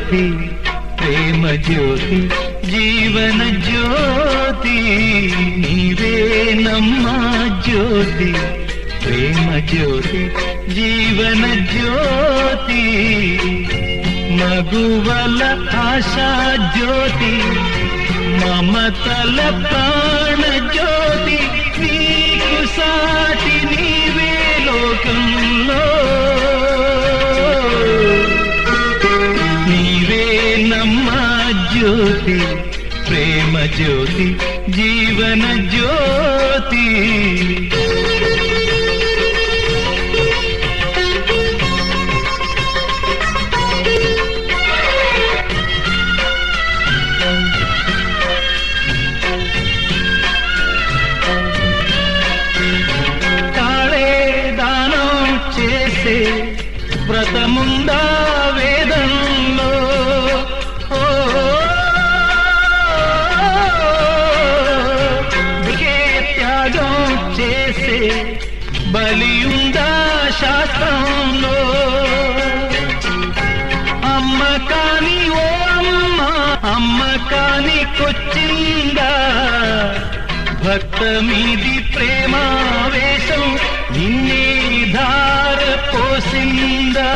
జ్యోతి ప్రేమ జ్యోతి జీవన జ్యోతి నీవే నీవేనమ్మా జ్యోతి ప్రేమ జ్యోతి జీవన జ్యోతి మగువల ఆశా జ్యోతి మమతల ప్రాణ జ్యోతి. నీవే నమ్మ జ్యోతి ప్రేమ జ్యోతి జీవన జ్యోతి. తాళే దానం చేసే వ్రతముందా? బలియుందా శాస్త్రంలో? అమ్మ కాని ఓ అమ్మ అమ్మ కాని కొచ్చిందా? భక్త మీది ప్రేమావేశం నిన్నే ధార పోసిందా?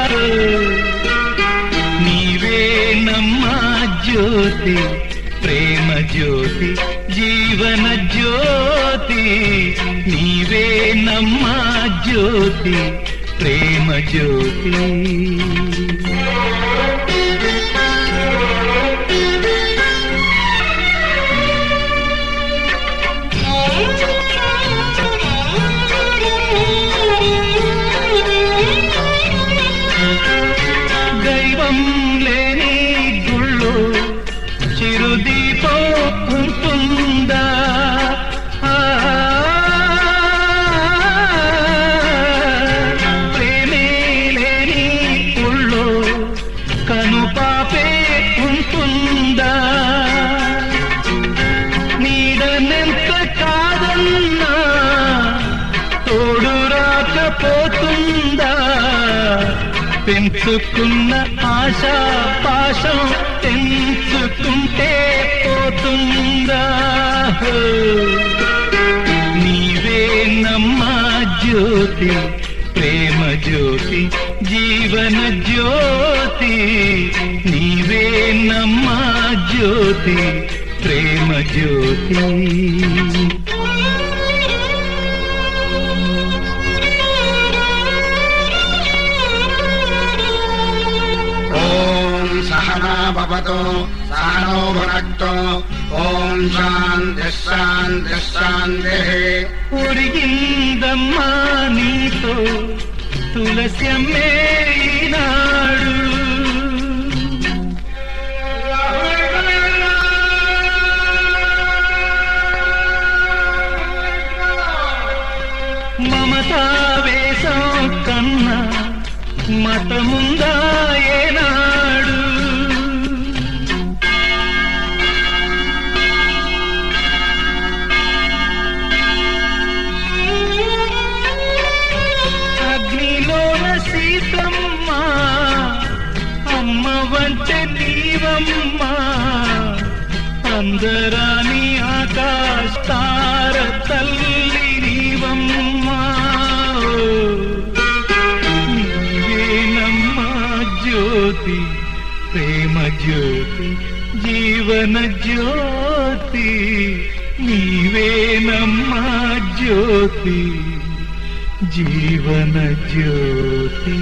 నీవే నమ్మ జ్యోతి ప్రేమ జ్యోతి జీవన జ్యోతి నీవే నమ్మా జ్యోతి ప్రేమ జ్యోతి. పెంచుకున్న ఆశ పాశం పెంచుకుంటే పోతుందా? నీవే నమ్మా జ్యోతి ప్రేమ జ్యోతి జీవన జ్యోతి. నీవే నమ్మా జ్యోతి ప్రేమ జ్యోతి. सहना भवतु सहनो भुनक्तु ॐ शान्तिः शान्तिः शान्तिः ఉరిగిందమ్మా నీతో తులసి అమ్మే ఈనాడు మమతావేశం కన్నా మతముందా నీవమ్మ అందరాని ఆకాశ తార తల్లి నీవమ్మ. నీవేనమ్మా జ్యోతి ప్రేమ జ్యోతి జీవన జ్యోతి. నీవేనమ్మా జ్యోతి జీవన జ్యోతి.